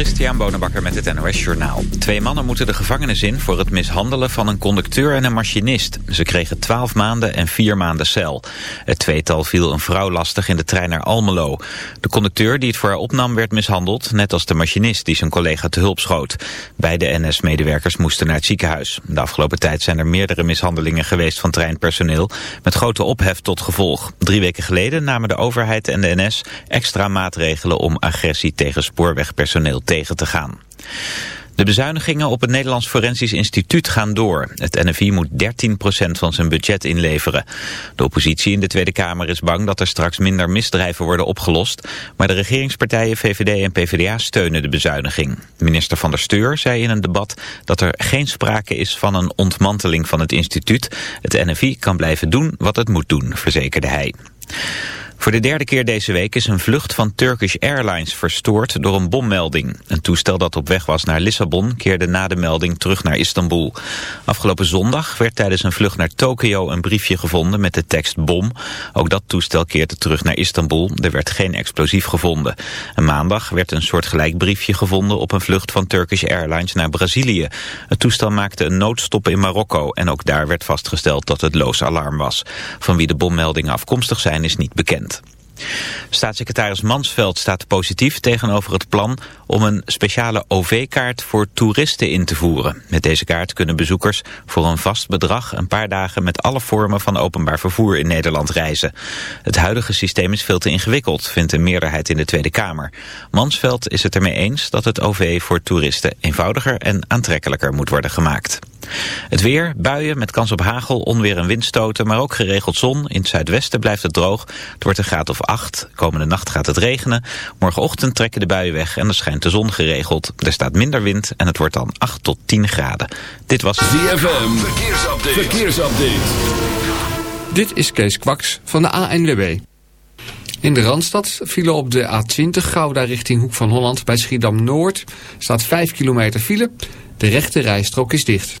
Christian Bonenbakker met het NOS Journaal. Twee mannen moeten de gevangenis in voor het mishandelen van een conducteur en een machinist. Ze kregen twaalf maanden en vier maanden cel. Het tweetal viel een vrouw lastig in de trein naar Almelo. De conducteur die het voor haar opnam werd mishandeld, net als de machinist die zijn collega te hulp schoot. Beide NS-medewerkers moesten naar het ziekenhuis. De afgelopen tijd zijn er meerdere mishandelingen geweest van treinpersoneel, met grote ophef tot gevolg. Drie weken geleden namen de overheid en de NS extra maatregelen om agressie tegen spoorwegpersoneel te gaan. De bezuinigingen op het Nederlands Forensisch Instituut gaan door. Het NFI moet 13% van zijn budget inleveren. De oppositie in de Tweede Kamer is bang dat er straks minder misdrijven worden opgelost. Maar de regeringspartijen VVD en PvdA steunen de bezuiniging. Minister van der Steur zei in een debat dat er geen sprake is van een ontmanteling van het instituut. Het NFI kan blijven doen wat het moet doen, verzekerde hij. Voor de derde keer deze week is een vlucht van Turkish Airlines verstoord door een bommelding. Een toestel dat op weg was naar Lissabon keerde na de melding terug naar Istanbul. Afgelopen zondag werd tijdens een vlucht naar Tokio een briefje gevonden met de tekst bom. Ook dat toestel keerde terug naar Istanbul. Er werd geen explosief gevonden. En maandag werd een soortgelijk briefje gevonden op een vlucht van Turkish Airlines naar Brazilië. Het toestel maakte een noodstop in Marokko en ook daar werd vastgesteld dat het loos alarm was. Van wie de bommeldingen afkomstig zijn is niet bekend. Staatssecretaris Mansveld staat positief tegenover het plan om een speciale OV-kaart voor toeristen in te voeren. Met deze kaart kunnen bezoekers voor een vast bedrag een paar dagen met alle vormen van openbaar vervoer in Nederland reizen. Het huidige systeem is veel te ingewikkeld, vindt een meerderheid in de Tweede Kamer. Mansveld is het ermee eens dat het OV voor toeristen eenvoudiger en aantrekkelijker moet worden gemaakt. Het weer, buien met kans op hagel, onweer en windstoten, maar ook geregeld zon. In het zuidwesten blijft het droog. Het wordt een graad of 8. Komende nacht gaat het regenen. Morgenochtend trekken de buien weg en er schijnt de zon geregeld. Er staat minder wind en het wordt dan 8 tot 10 graden. Dit was ZFM. Verkeersupdate. Verkeersupdate. Dit is Kees Kwaks van de ANWB. In de Randstad vielen op de A20 Gouda richting Hoek van Holland bij Schiedam-Noord. Staat 5 kilometer file. De rechte rijstrook is dicht.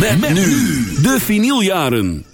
Met, met nu de vinyljaren.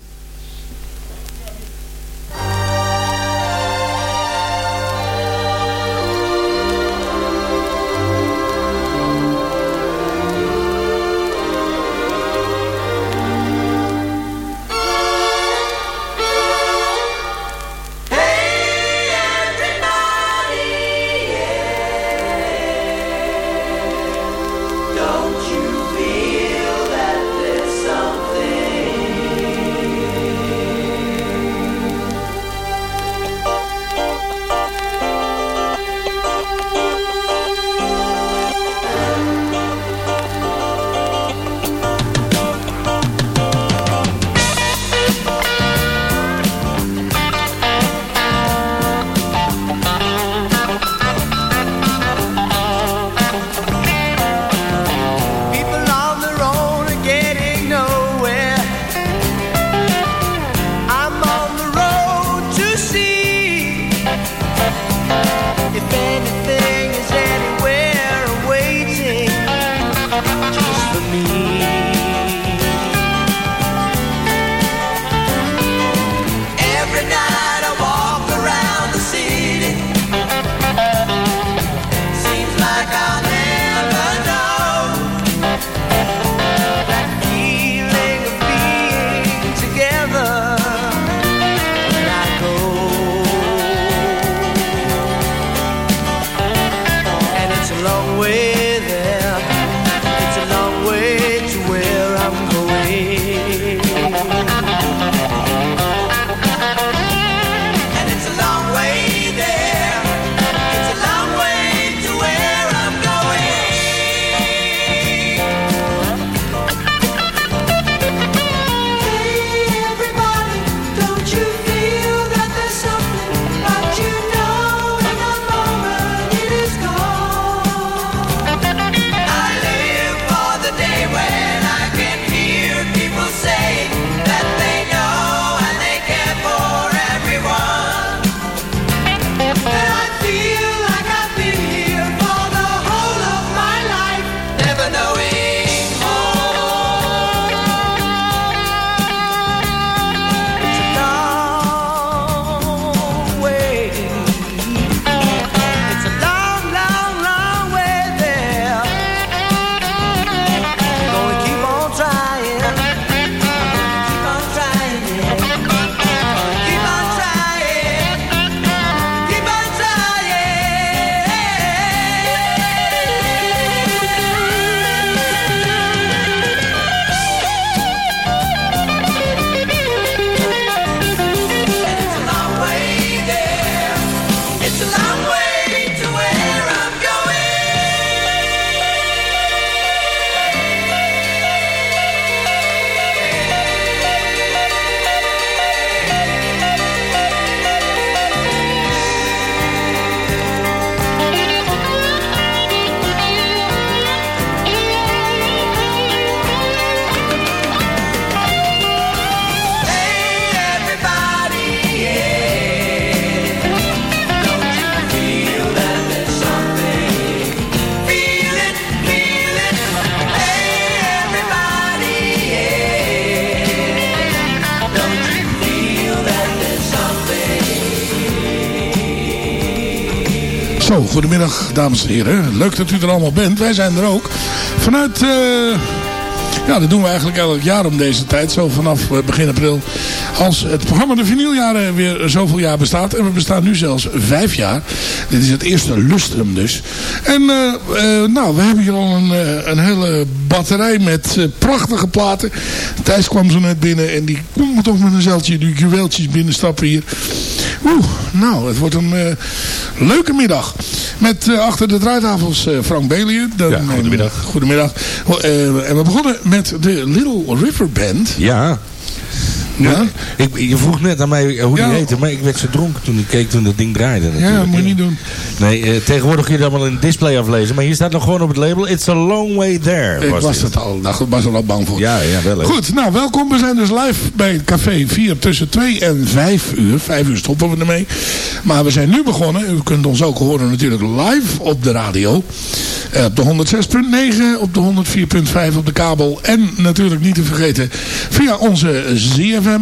Zo, goedemiddag dames en heren. Leuk dat u er allemaal bent. Wij zijn er ook. Vanuit... Uh, ja, dat doen we eigenlijk elk jaar om deze tijd. Zo vanaf eh, begin april. Als het programma de vinyljaren weer zoveel jaar bestaat. En we bestaan nu zelfs vijf jaar. Dit is het eerste lustrum dus. En uh, nou, we hebben hier al een, een hele batterij met prachtige platen. Thijs kwam zo net binnen. En die komt toch met een zeltje die juweeltjes binnenstappen hier. Oeh, nou, het wordt een leuke middag. Met achter de draaitafels Frank Belier. Ja, goedemiddag. Goedemiddag. en we begonnen met de Little River Band. Ja. Ja? Ik, je vroeg net aan mij hoe die heette, maar ik werd zo dronken toen ik keek toen dat ding draaide. Natuurlijk. Ja, moet je niet doen. Nee, uh, tegenwoordig kun je dat allemaal in display aflezen, maar hier staat nog gewoon op het label, It's a long way there. Ik was, was het al, daar was er al bang voor. Ja, ja, wel. Goed, nou welkom. We zijn dus live bij het café 4 tussen 2 en 5 uur. 5 uur stoppen we ermee. Maar we zijn nu begonnen. U kunt ons ook horen natuurlijk live op de radio. Uh, op de 106.9, op de 104.5 op de kabel. En natuurlijk niet te vergeten via onze ZFM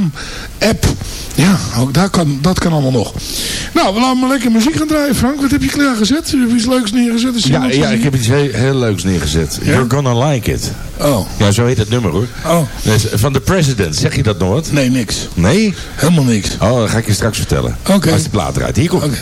app. Ja, ook daar kan, dat kan allemaal nog. Nou, we laten maar lekker muziek gaan draaien. Frank, wat heb je klaargezet? Heb je iets leuks neergezet? Is ja, ja ik heb iets heel, heel leuks neergezet. You're Gonna Like It. Oh. Ja, zo heet het nummer hoor. Oh. Dus, van The President, zeg je dat nog wat? Nee, niks. Nee? Helemaal niks. Oh, dat ga ik je straks vertellen. Oké. Als de plaat eruit. Hier komt Oké.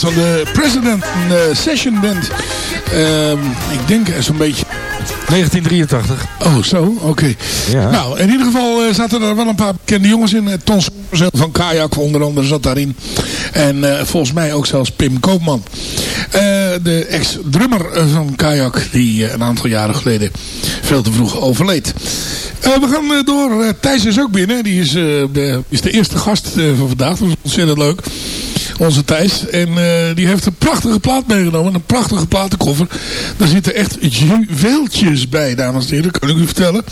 Was dan de President uh, Session Band. Uh, ik denk zo'n beetje 1983. Oh, zo? Oké. Ja. Nou, in ieder geval uh, zaten er wel een paar bekende jongens in. Uh, Ton van Kajak onder andere zat daarin. En uh, volgens mij ook zelfs Pim Koopman. de ex-drummer van Kajak, die een aantal jaren geleden veel te vroeg overleed. we gaan door. Thijs is ook binnen. Die is, de, is de eerste gast van vandaag. Dat is ontzettend leuk onze Thijs. En uh, die heeft een prachtige plaat meegenomen. Een prachtige platenkoffer. Daar zitten echt juweeltjes bij, dames en heren. Dat kan ik u vertellen.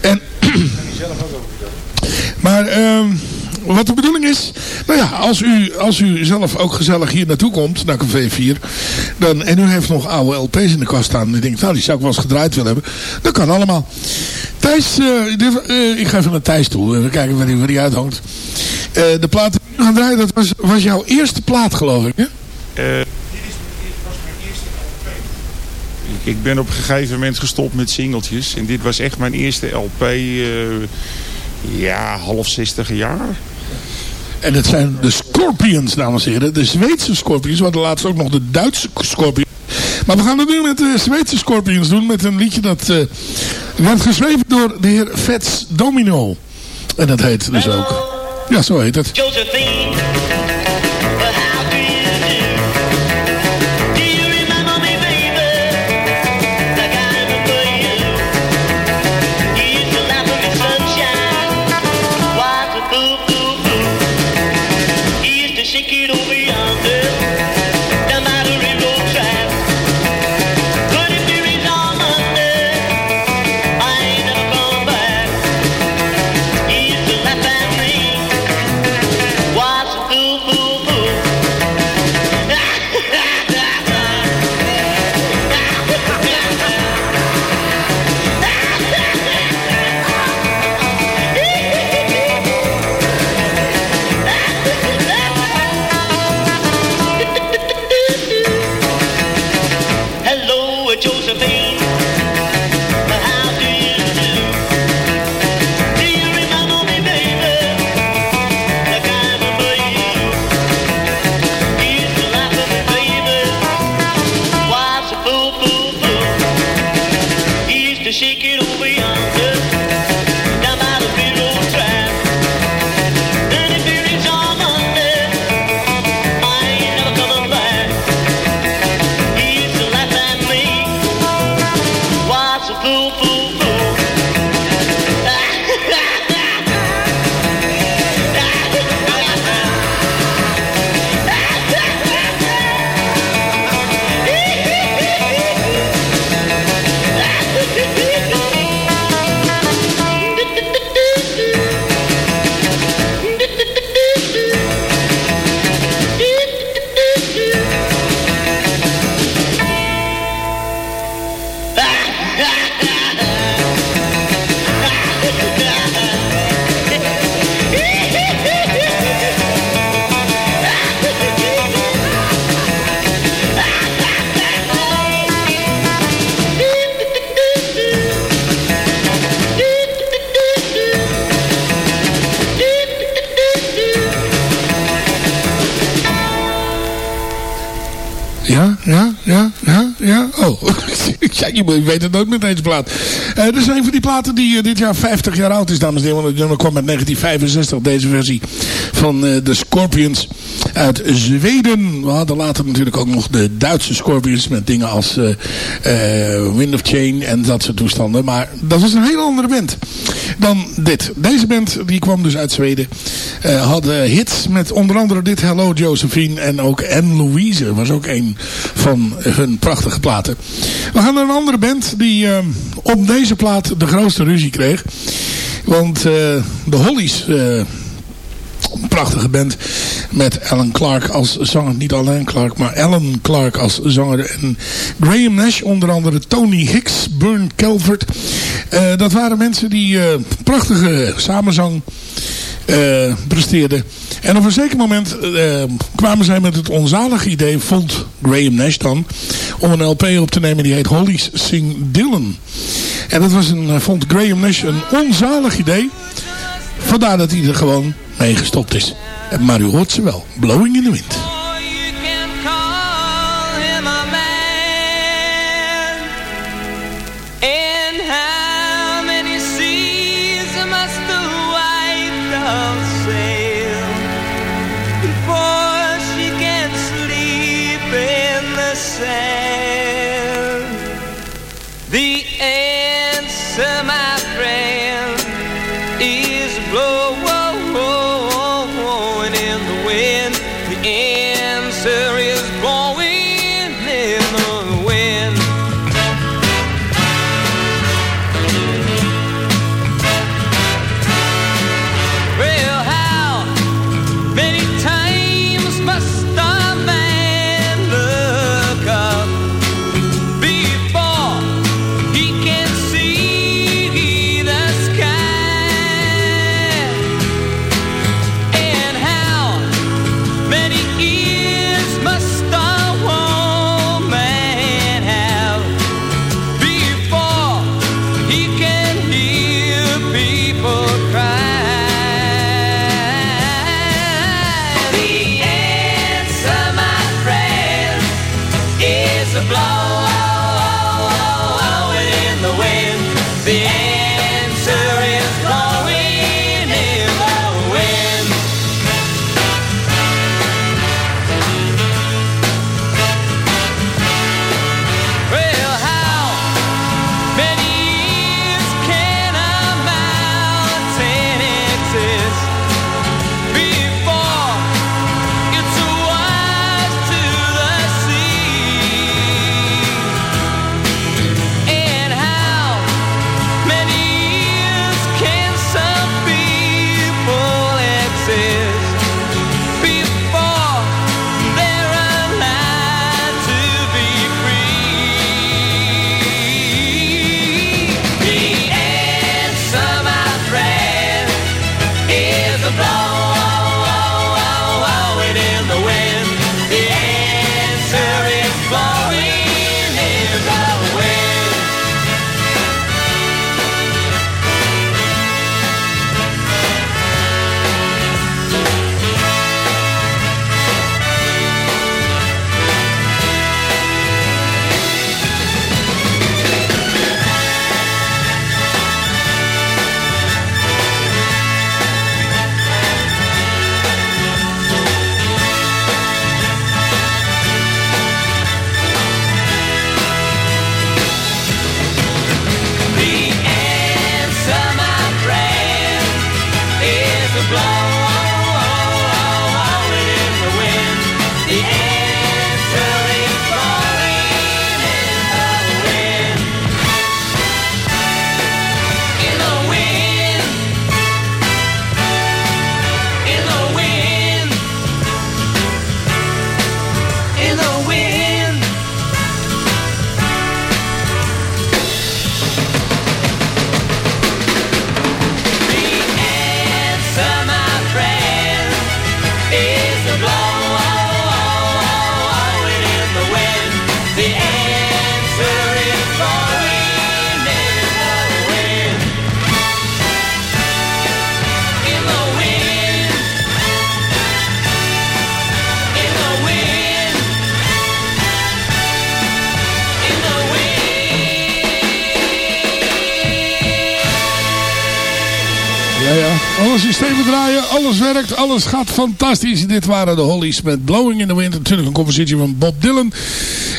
En... maar... Uh, wat de bedoeling is, nou ja, als u, als u zelf ook gezellig hier naartoe komt, naar Café 4, dan, en u heeft nog oude LP's in de kast staan, en u denkt, nou die zou ik wel eens gedraaid willen hebben, dat kan allemaal. Thijs, uh, dit, uh, ik ga even naar Thijs toe, even kijken waar die, waar die uithangt. Uh, de plaat die we gaan draaien, dat was, was jouw eerste plaat geloof ik, hè? ik ben op een gegeven moment gestopt met singeltjes, en dit was echt mijn eerste LP, ja, half zestig jaar. En het zijn de Scorpions, dames en heren. De Zweedse Scorpions. Hadden laatst ook nog de Duitse Scorpions. Maar we gaan het nu met de Zweedse Scorpions doen. Met een liedje dat uh, werd geschreven door de heer Fats Domino. En dat heet dus ook... Ja, zo heet het. Josephine. Weet het nooit met deze plaat. Uh, er zijn van die platen die uh, dit jaar 50 jaar oud is, dames en heren. Want het nummer kwam met 1965, deze versie van uh, de Scorpions uit Zweden. We hadden later natuurlijk ook nog de Duitse Scorpions met dingen als Wind of Chain en dat soort toestanden. Maar dat was een hele andere band dan dit. Deze band die kwam dus uit Zweden. Uh, hadden hits met onder andere dit Hello Josephine en ook Anne Louise was ook een van hun prachtige platen. We gaan naar een andere band die uh, op deze plaat de grootste ruzie kreeg. Want uh, de Hollies een prachtige band met Alan Clark als zanger. Niet Alan Clark, maar Alan Clark als zanger. En Graham Nash, onder andere Tony Hicks, Burn Calvert. Dat waren mensen die prachtige samenzang uh, presteerden. En op een zeker moment kwamen zij met het onzalige idee, vond Graham Nash dan, om een LP op te nemen die heet Holly's Sing Dylan. En dat was een, vond Graham Nash een onzalig idee. Vandaar dat hij er gewoon mee gestopt is. Maar u hoort ze wel. Blowing in the Wind. Alles werkt, alles gaat fantastisch. Dit waren de Hollies met Blowing in the Wind. Natuurlijk een compositie van Bob Dylan.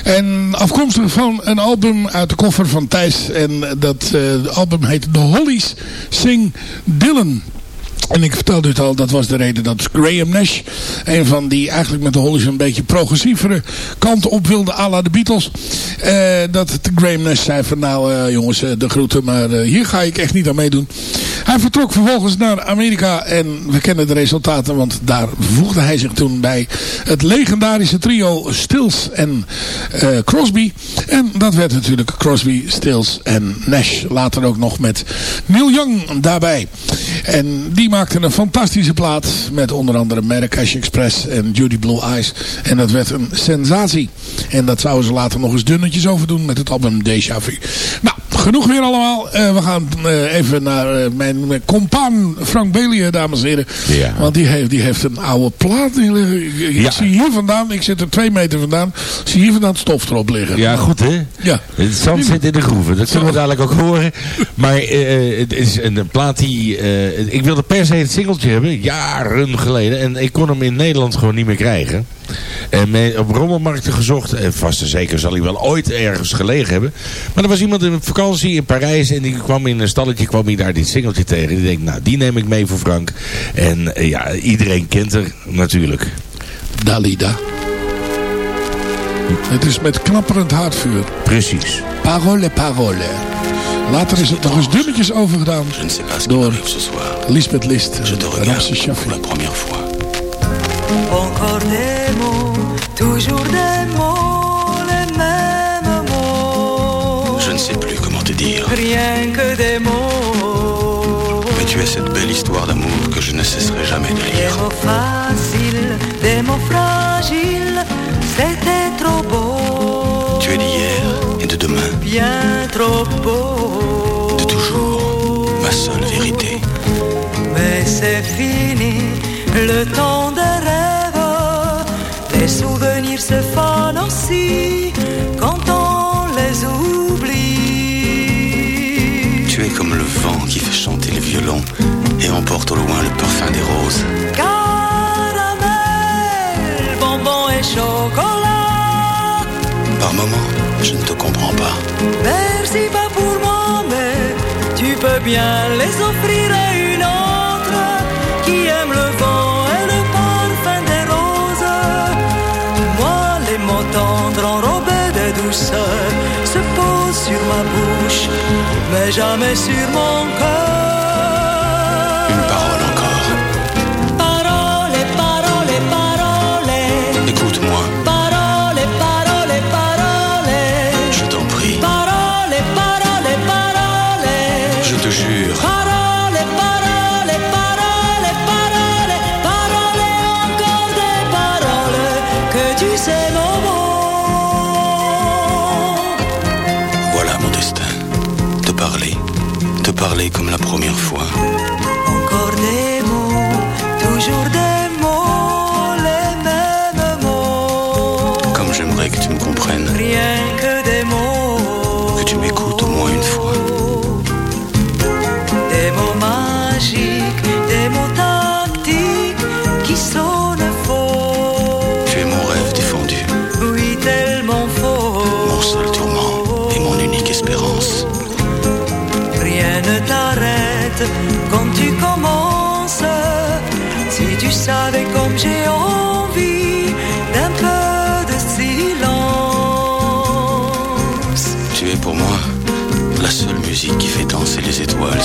En afkomstig van een album uit de koffer van Thijs. En dat uh, album heet The Hollies Sing Dylan. En ik vertelde het al, dat was de reden dat Graham Nash, een van die eigenlijk met de Hollies een beetje progressievere kant op wilde, à la de Beatles. Uh, dat Graham Nash zei van nou uh, jongens, de groeten, maar hier ga ik echt niet aan meedoen. Hij vertrok vervolgens naar Amerika en we kennen de resultaten, want daar voegde hij zich toen bij het legendarische trio Stills en uh, Crosby. En dat werd natuurlijk Crosby, Stills en Nash. Later ook nog met Neil Young daarbij. En die maakten een fantastische plaat met onder andere Marrakesh Express en Judy Blue Eyes. En dat werd een sensatie. En dat zouden ze later nog eens dunnetjes over doen met het album Deja Vu. Nou, genoeg weer allemaal. Uh, we gaan uh, even naar uh, mijn, mijn compaan Frank Belie, dames en heren. Ja. Want die heeft, die heeft een oude plaat. Ik, ik Ja. zie hier vandaan, ik zit er twee meter vandaan. Zie hier vandaan het stof erop liggen. Ja, goed hè? Ja. Het zand zit in de groeven. Dat zullen we dadelijk ook horen. Maar eh, het is een plaat die... eh, ik wilde per se het singeltje hebben. Jaren geleden. En ik kon hem in Nederland gewoon niet meer krijgen. En op rommelmarkten gezocht. En vast en zeker zal hij wel ooit ergens gelegen hebben. Maar er was iemand in vakantie in Parijs. En die kwam in een stalletje kwam hij daar dit singeltje tegen. Die denkt, nou die neem ik mee voor Frank. En eh, ja, iedereen kent er natuurlijk. Dalida. Het is met knapperend haardvuur. Precies. Parole, parole. Later is het nog eens dunnetjes overgedaan door. Lisbeth List Je te en regarde Ramse Shaffi. pour la première fois. Encore des mots, toujours des dire. Rien que des mots. Mais tu es cette belle histoire d'amour que je ne cesserai jamais de Des lire. mots faciles, des mots fragiles, c'était trop beau. Tu es d'hier et de demain, Bien trop beau. de toujours, ma seule vérité. Mais c'est fini, le temps des rêves. Les souvenirs se fanent aussi quand on les oublie. Qui fait chanter le violon et emporte au loin le parfum des roses. Caramel, bonbon et chocolat. Par moments, je ne te comprends pas. Merci pas pour moi, mais tu peux bien les offrir à une autre qui aime le vent et le parfum des roses. Moi, les mots tendres enrobés de douceur sur ma bouche, mais jamais sur mon cœur. Parler comme la première fois.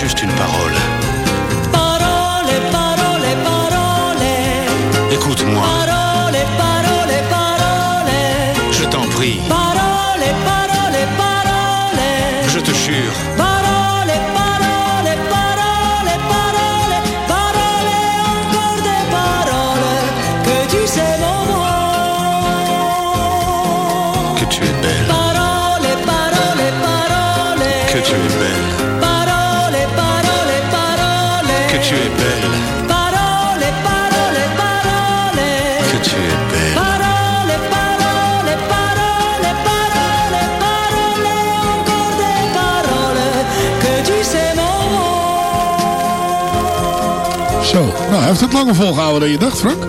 Juste une parole. Parole, parole, parole. Écoute-moi, heeft het langer volgehouden dan je dacht, Frank.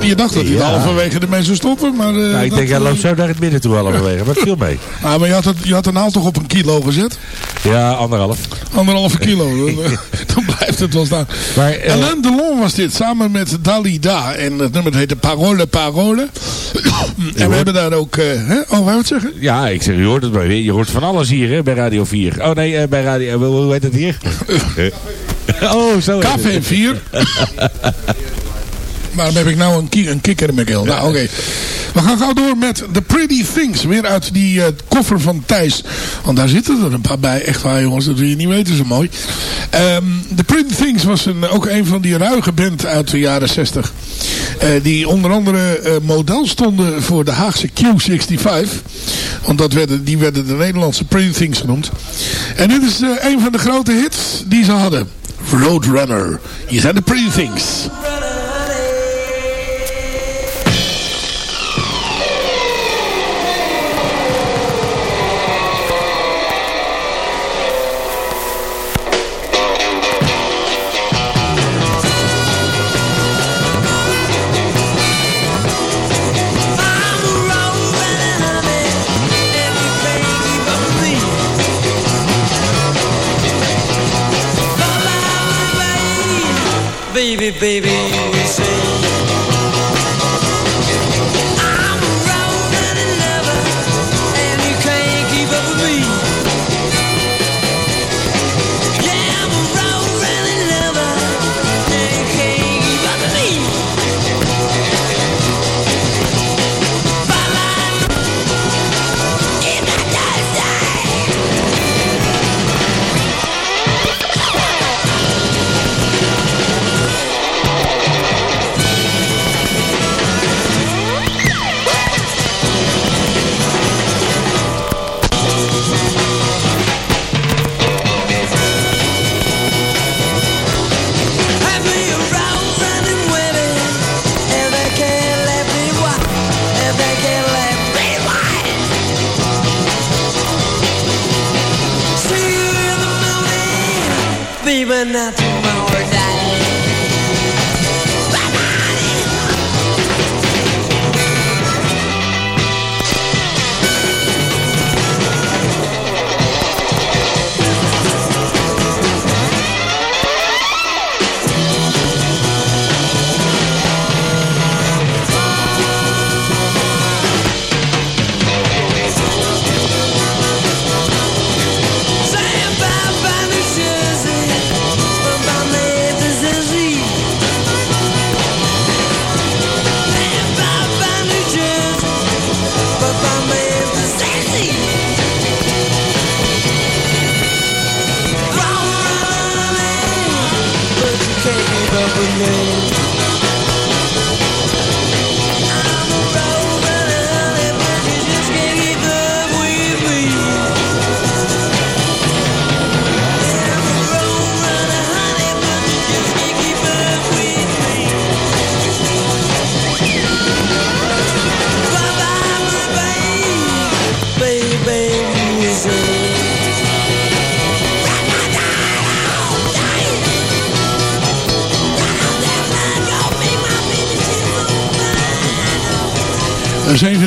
Je dacht dat hij Ja. halverwege ermee zou stoppen, maar... eh, Nou, ik denk, hij eh, loopt zo naar het midden toe halverwege. Maar het viel mee. Ah, maar je had, het, je had de naald toch op een kilo gezet? Ja, anderhalf. Anderhalve kilo. dan, dan blijft het wel staan. Maar, uh, Alain Delon was dit, samen met Dalida. En het nummer heette Parole Parole. en we hebben daar ook... Uh, hè? Oh, wou het zeggen? Ja, ik zeg, je hoort het maar weer. Je hoort van alles hier hè, bij Radio 4. Oh nee, uh, bij Radio... hoe heet het hier? oh, zo Café 4. Waarom heb ik nou een, ki een kikker in mijn keel? Nou, oké. Okay. We gaan gauw door met The Pretty Things. Weer uit die uh, koffer van Thijs. Want daar zitten er een paar bij. Echt waar jongens, dat wil je niet weten zo mooi. Um, The Pretty Things was een, ook een van die ruige band uit de jaren 60. Uh, die onder andere uh, model stonden voor de Haagse Q65. Want dat werden, die werden de Nederlandse Pretty Things genoemd. En dit is een van de grote hits die ze hadden. Roadrunner. Hier zijn de Pretty Things.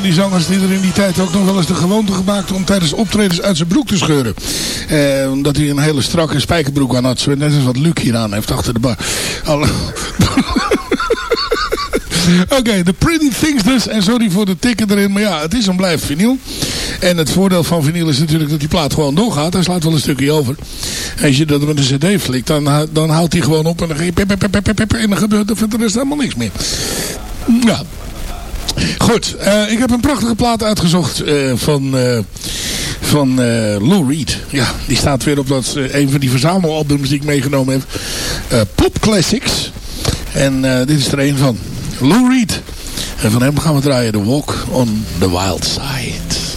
Die zangers die er in die tijd ook nog wel eens de gewoonte gemaakt om tijdens optredens uit zijn broek te scheuren. Eh, omdat hij een hele strakke spijkerbroek aan had. Net als wat Luc hier aan heeft achter de bar. Oké, okay, The Pretty Things dus. En sorry voor de tikken erin. Maar ja, het is een blijf vinyl. En het voordeel van vinyl is natuurlijk dat die plaat gewoon doorgaat. Hij slaat wel een stukje over. Als je dat met een cd flikt, dan, dan houdt hij gewoon op. En dan, pep, pep, pep, en dan gebeurt er de rest helemaal niks meer. Ja, Goed, uh, ik heb een prachtige plaat uitgezocht uh, van, uh, van Lou Reed. Ja, die staat weer op dat, een van die verzamelalbums die ik meegenomen heb. Pop Classics. En dit is er een van. Lou Reed. En van hem gaan we draaien The Walk on the Wild Side.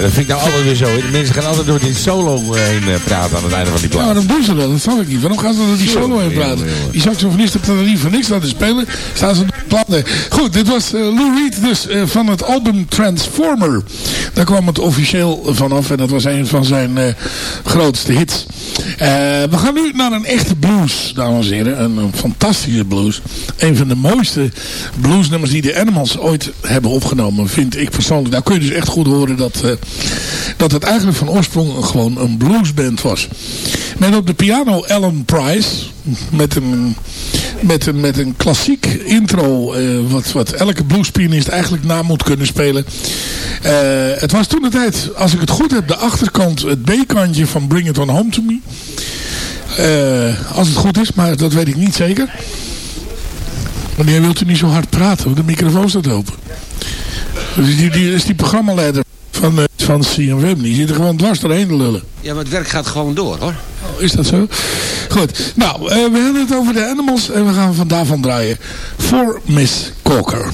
dat vind ik nou altijd weer zo. De mensen gaan altijd door die solo heen eh, praten aan het einde van die Ja, plaat. waarom doen ze dat? Dat snap ik niet. Waarom gaan ze door die solo heen praten? Die saxofonist heeft er niet voor niks laten spelen. Staan ze plannen. Goed, dit was eh, Lou Reed dus eh, van het album Transformer. Daar kwam het officieel vanaf en dat was een van zijn eh, grootste hits. Eh, we gaan nu naar een echte blues, dames en heren. Een, een fantastische blues. Een van de mooiste bluesnummers die de Animals ooit hebben opgenomen, vind ik persoonlijk. Daar kun je dus echt goed horen dat, eh, dat het eigenlijk van oorsprong gewoon een bluesband was. Met op de piano Alan Price. Met een, met een, met een klassiek intro. eh, wat, wat elke bluespianist eigenlijk na moet kunnen spelen. Eh, het was toen de tijd, als ik het goed heb, de achterkant, het B-kantje van Bring It On Home To Me. Eh, als het goed is, maar dat weet ik niet zeker. Wanneer wilt u niet zo hard praten? Want de microfoon staat open. Dus die, die is die programmaleider van, van CMWM. Die zit er gewoon dwars doorheen te lullen. Ja, maar het werk gaat gewoon door hoor. Oh, Is dat zo? Goed. Nou, eh, we hebben het over de Animals en we gaan van daarvan draaien. Voor Miss Corker.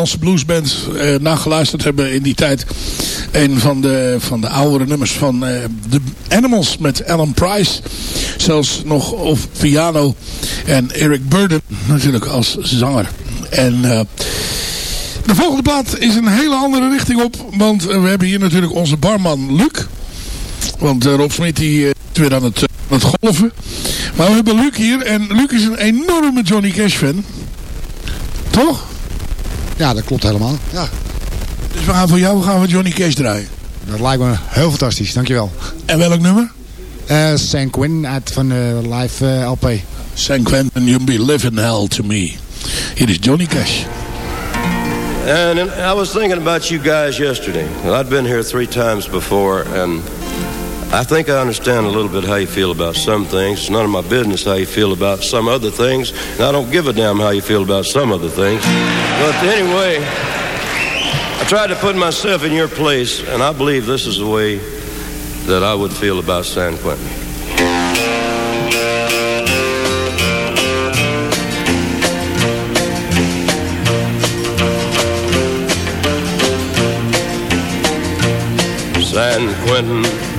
Nederlandse bluesbands naar geluisterd hebben in die tijd. Een van de, van de oudere nummers van The Animals met Alan Price. Zelfs nog op piano. En Eric Burden natuurlijk als zanger. En de volgende plaat is een hele andere richting op. Want we hebben hier natuurlijk onze barman Luc. Want Rob Smit die, weer aan het het golven. Maar we hebben Luc hier. En Luc is een enorme Johnny Cash fan. Toch? Ja, dat klopt helemaal. Ja. Dus we gaan voor jou gaan we Johnny Cash draaien. Dat lijkt me heel fantastisch. Dankjewel. En welk nummer? Uh, San Quentin uit van de live uh, eh, LP. San Quentin, you'll be living hell to me. Hier is Johnny Cash. And I was thinking about you guys yesterday. I'd been here three times before and... I think I understand a little bit how you feel about some things. It's none of my business how you feel about some other things. And I don't give a damn how you feel about some other things. But anyway, I tried to put myself in your place, and I believe this is the way that I would feel about San Quentin. San Quentin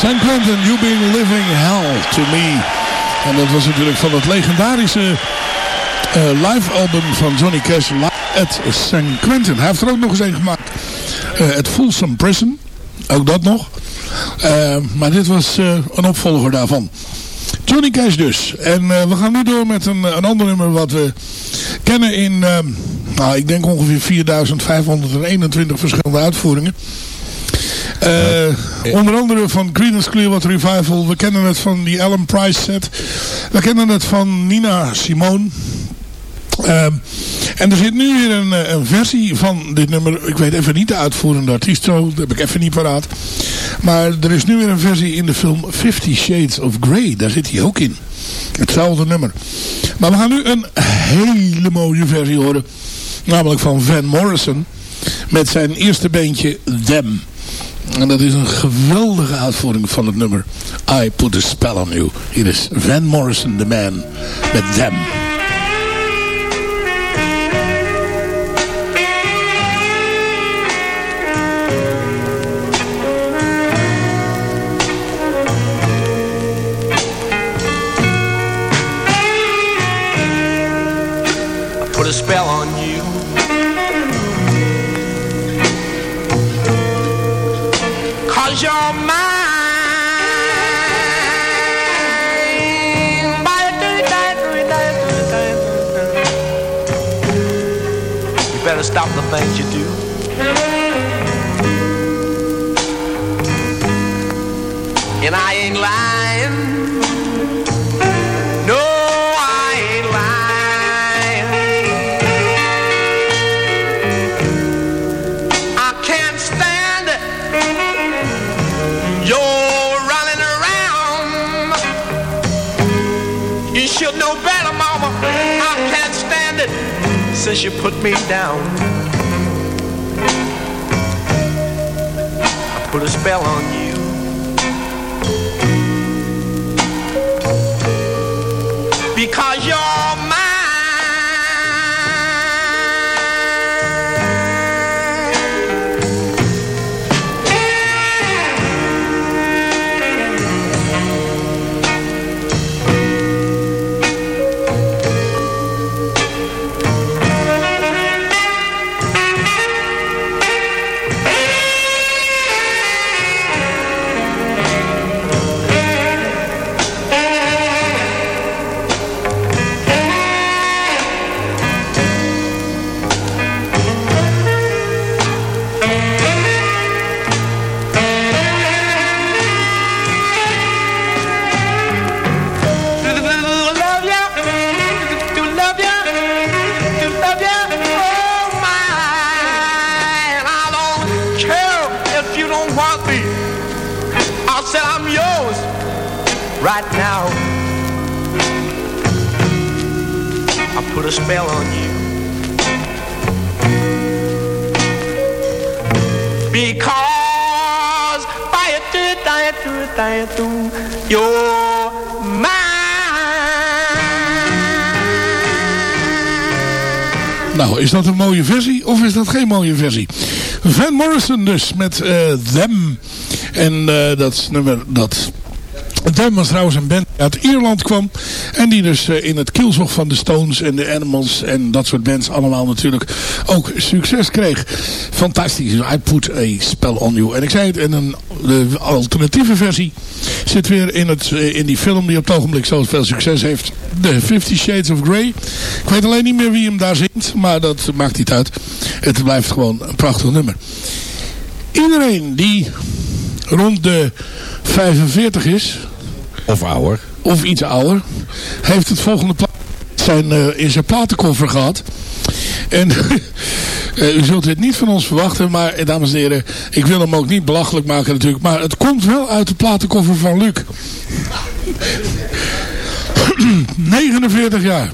San Quentin, You've Been Living Hell to Me. En dat was natuurlijk van het legendarische uh, live album van Johnny Cash, at San Quentin. Hij heeft er ook nog eens een gemaakt. Uh, at Folsom Prison. Ook dat nog. Uh, maar dit was een opvolger daarvan. Johnny Cash dus. En we gaan nu door met een, een ander nummer wat we kennen in, nou, ik denk ongeveer 4521 verschillende uitvoeringen. Uh, onder andere van Creedence Clearwater Revival. We kennen het van die Alan Price set. We kennen het van Nina Simone. Uh, en er zit nu weer een, eh, een, versie van dit nummer. Ik weet even niet de uitvoerende artiest zo. Dat heb ik even niet paraat. Maar er is nu weer een versie in de film Fifty Shades of Grey. Daar zit hij ook in. Hetzelfde nummer. Maar we gaan nu een hele mooie versie horen. Namelijk van Van Morrison. Met zijn eerste beentje Them. En dat is een geweldige uitvoering van het nummer I Put a Spell on You. Hier is Van Morrison, the man, met Them. put a spell on you. Cause you're mine. You better stop the things you do. Since you put me down. I put a spell on geen mooie versie? Van Morrison dus met eh, Them. En eh, dat nummer dat... Them was trouwens een band die uit Ierland kwam. En die dus eh, in het kielzog van de Stones en de Animals en dat soort bands allemaal natuurlijk ook succes kreeg. Fantastisch. I put a spell on you. En ik zei het, en een de alternatieve versie zit weer in, het, in die film die op het ogenblik zoveel succes heeft. De Fifty Shades of Grey. Ik weet alleen niet meer wie hem daar zingt, maar dat maakt niet uit. Het blijft gewoon een prachtig nummer. Iedereen die rond de 45 is... Of ouder. Of iets ouder. Heeft het volgende zijn, eh, in zijn platenkoffer gehad. En eh, u zult dit niet van ons verwachten. Maar eh, dames en heren, ik wil hem ook niet belachelijk maken natuurlijk. Maar het komt wel uit de platenkoffer van Luc. 49 jaar.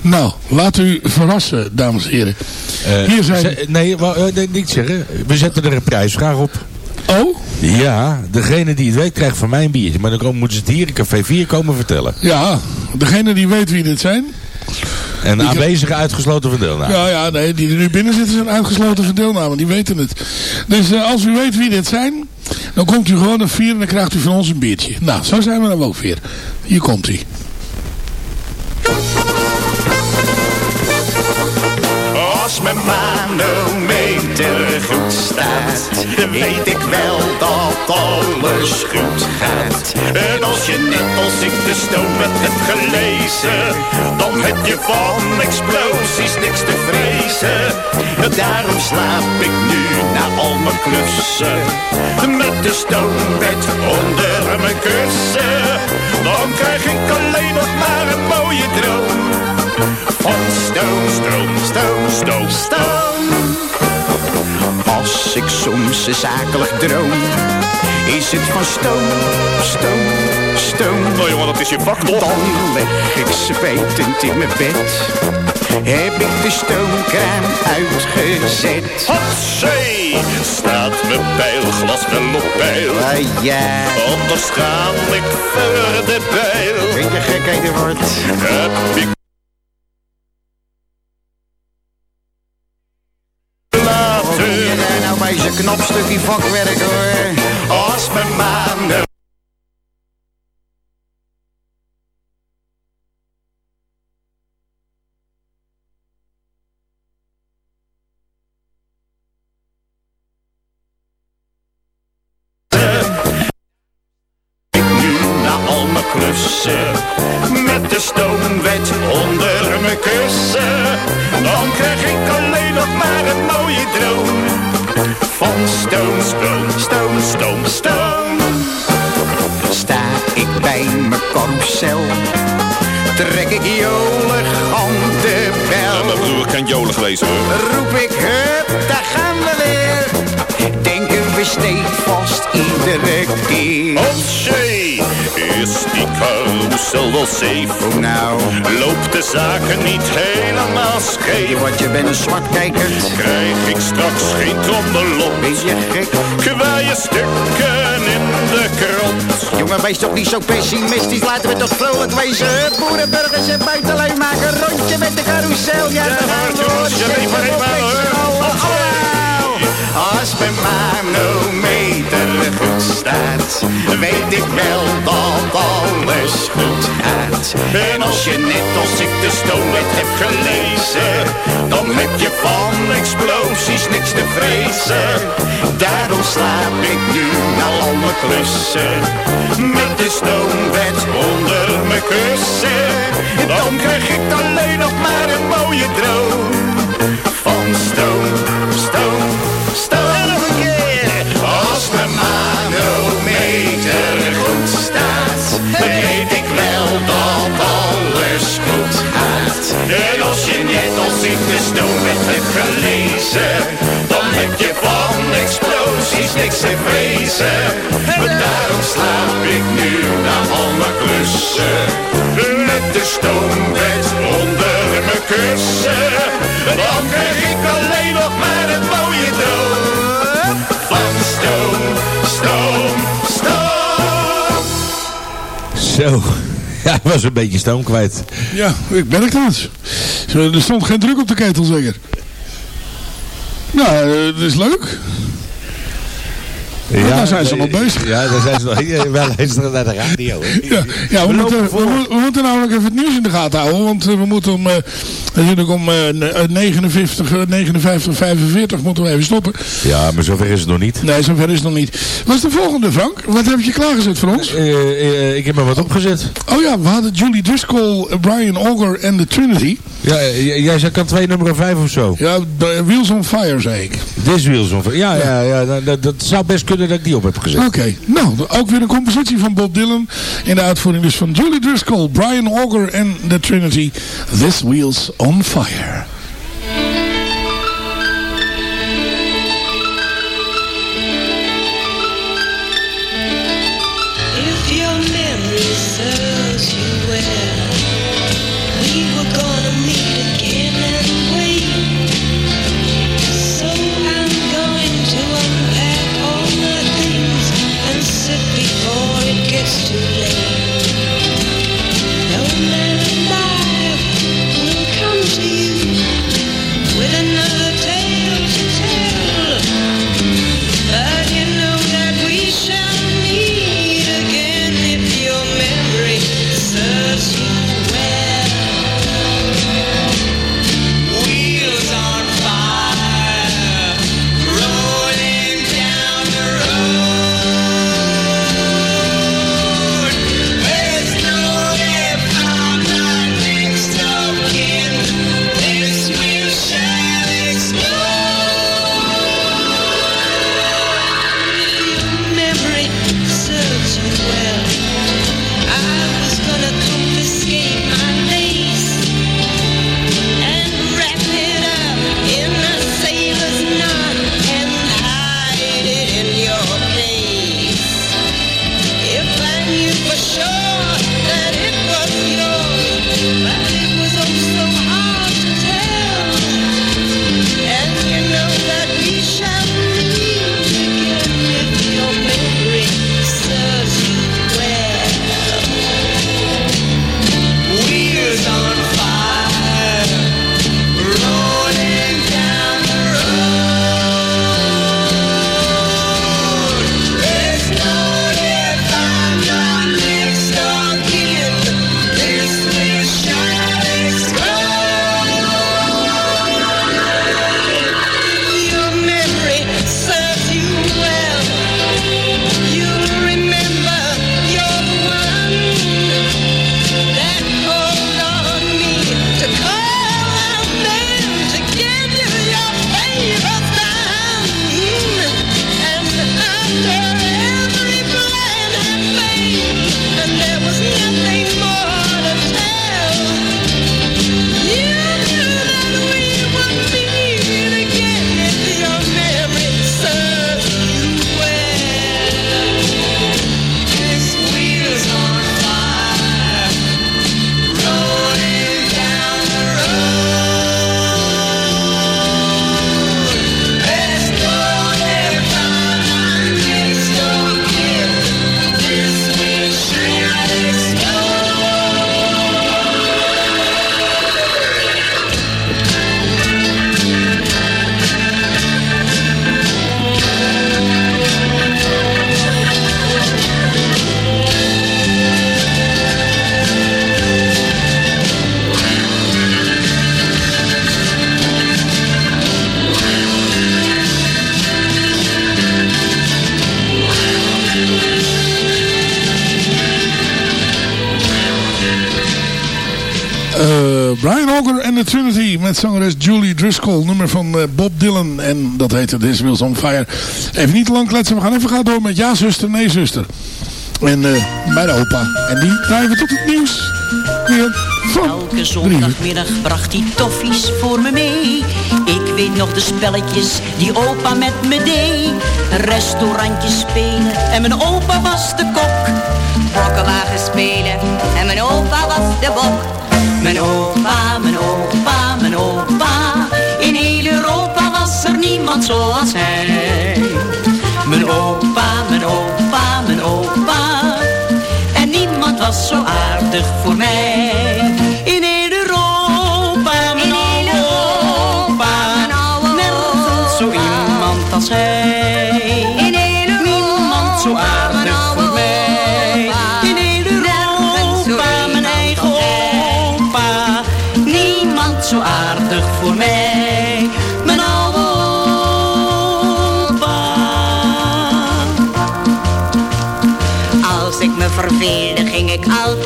Nou, laat u verrassen, dames en heren. Eh, Hier zijn... nee, eh, nee, niet zeggen. We zetten er een prijsvraag op. Oh? Ja, degene die het weet krijgt van mij een biertje. Maar dan moeten ze het hier in Café 4 komen vertellen. Ja, degene die weet wie dit zijn. En Die- aanwezigen uitgesloten van deelname. Ja, ja, nee, die er nu binnen zitten zijn uitgesloten van deelname. Die weten het. Dus eh, als u weet wie dit zijn, dan komt u gewoon naar vier en dan krijgt u van ons een biertje. Nou, zo zijn we dan ook weer. Hier komt hij. Als mijn manometer goed staat, weet ik wel dat alles goed gaat. En als je net als ik de stoomwet hebt gelezen, dan heb je van explosies niks te vrezen. Daarom slaap ik nu na al mijn klussen, met de stoomwet onder mijn kussen. Dan krijg ik alleen nog maar een mooie droom. Van stoom, stroom, stoom, stoom, stoom. Als ik soms zakelijk droom, is het van stoom, stoom, stoom. Nou jongen, dat is je vak toch? Dan lig ik zwetend in mijn bed. Heb ik de stoomkraan uitgezet. Hotzee, staat mijn pijlglas wel op pijl. Ah, ja. Anders ga ik voor de pijl. Beetje gekheid wordt. Heb ik Nou bij zijn knapstukje vakwerk hoor. Als mijn maanden. Met de stoomwet onder mijn kussen Van stoom, stoom, stoom, stoom, stoom Sta ik bij mijn carousel Trek ik jolig aan de bel Ja, broer kan jolig hoor. Roep ik, hup, daar gaan we weer. Denken we stevast iedere keer Hotzee, is die carousel wel safe? Oh nou? Loopt de zaken niet helemaal scheef? Want je bent een zwartkijker Krijg ik straks geen trommelop? Ben je gek? Kwaaie stukken in de krot Jongen, wees toch niet zo pessimistisch. Laten we toch vrolijk wezen. Hup, Boerenburgers en buitenlui maken rondje met de carousel. Ja, Ja, jongens, je maar Als mijn manometer goed staat, weet ik wel dat alles goed gaat. En als je net als ik de stoomwet hebt gelezen, dan heb je van explosies niks te vrezen. Daarom slaap ik nu al mijn klussen, met de stoomwet onder mijn kussen. Dan krijg ik alleen nog maar een mooie droom van stoom, hebt gelezen, dan heb je van explosies niks te vrezen. Maar daarom slaap ik nu na al mijn klussen, met de stoomwet onder mijn kussen. Dan krijg ik alleen nog maar een mooie droom van stoom, stoom, stoom. Zo. Ja, was een beetje stoom kwijt. Ja, ik ben het eens. Er stond geen druk op de ketel zeker. Nou, dat is leuk. Ja, daar zijn ze nog bezig. Ja, daar zijn ze nog. Wel luisteren naar de radio. Ja, ja we, moeten, we, we moeten namelijk even het nieuws in de gaten houden. Want eh, we moeten om, eh, natuurlijk om eh, eh, 59, eh, 59, 45 moeten we even stoppen. Ja, maar zover is het nog niet. Nee, zover is het nog niet. Wat is de volgende, Frank? Wat heb je klaargezet voor ons? Eh, eh, ik heb maar wat opgezet. Oh ja, we hadden Julie Driscoll, eh, Brian Auger en The Trinity. Ja, jij zei kan 2 nummer 5 of zo. Ja, Wheels on Fire, zei ik. This Wheels on Fire. Ja, ja, ja dat, dat- dat zou best kunnen dat ik die op heb gezet. Oké, nou, ook weer een compositie van Bob Dylan. In de uitvoering dus van Julie Driscoll, Brian Auger en The Trinity. This Wheels on Fire. just Driscoll. Nummer van eh, Bob Dylan. En dat heette This Wheels on Fire. Even niet lang kletsen. We gaan even gaan door met Ja zuster, Nee zuster. En uh, mijn opa. En die draaien we tot het nieuws. Weer Elke zondagmiddag bracht hij toffies voor me mee. Ik weet nog de spelletjes die opa met me deed. Restaurantjes spelen en mijn opa was de kok. Bokkenwagen spelen en mijn opa was de bok. Mijn opa, mijn opa, mijn opa. Was er niemand zoals hij. Mijn opa, mijn opa, mijn opa. En niemand was zo aardig voor mij. In heel Europa, mijn oude opa. Nergens zo iemand als hij.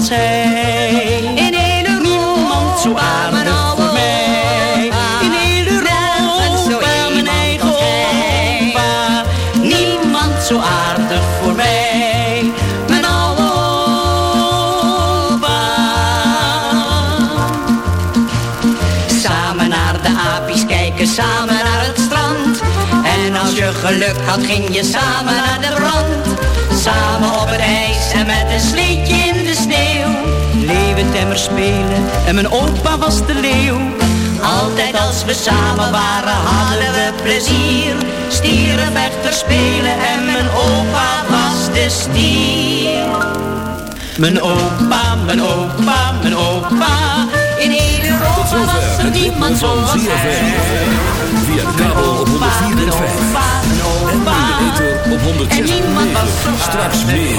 Als hij. In hele Niemand zo aardig voor mij. In heel Europa, mijn eigen opa. Niemand zo aardig voor mij. Mijn oude opa. Samen naar de apies kijken, samen naar het strand. En als je geluk had, ging je samen naar de brand. Samen op het ijs en met een sleetje in. Leeuwentemmer spelen en mijn opa was de leeuw. Altijd als we samen waren hadden we plezier. Stierenvechter spelen en mijn opa was de stier. Mijn opa, mijn opa, mijn opa. In heel Europa was er niemand zoals hij. Via de kabel op 104.5. En in de ether op 106.9. Straks meer.